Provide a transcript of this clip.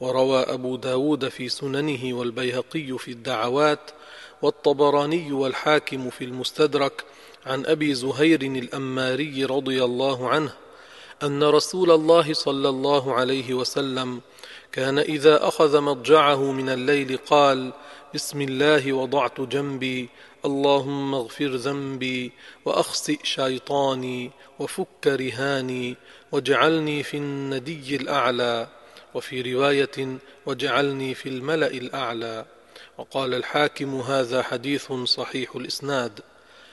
وروى أبو داود في سننه والبيهقي في الدعوات والطبراني والحاكم في المستدرك عن أبي زهير الأماري رضي الله عنه أن رسول الله صلى الله عليه وسلم كان إذا أخذ مضجعه من الليل قال بسم الله وضعت جنبي اللهم اغفر ذنبي وأخسئ شيطاني وفك رهاني واجعلني في الندي الأعلى وفي رواية واجعلني في الملأ الأعلى. وقال الحاكم هذا حديث صحيح الإسناد.